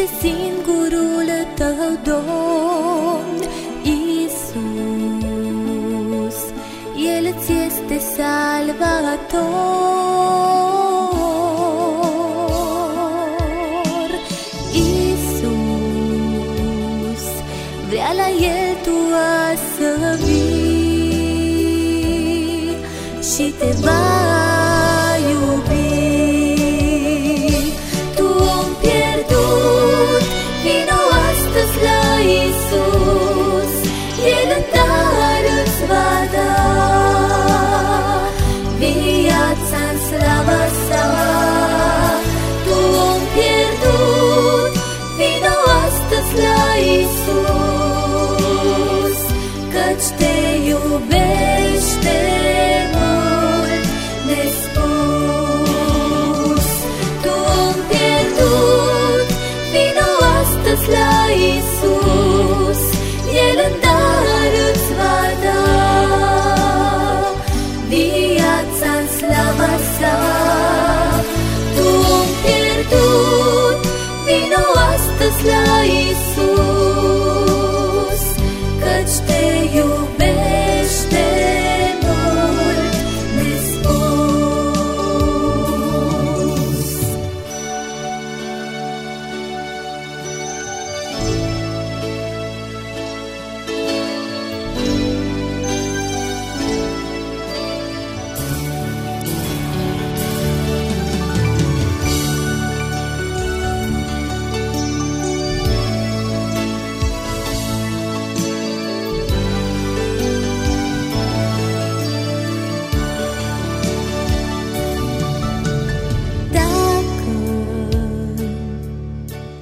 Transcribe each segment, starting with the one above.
Mântuitorul tău, Domn Iisus, El ți este salvator. Iisus, vrea la El tu să vii și te va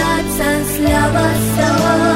la Isus, El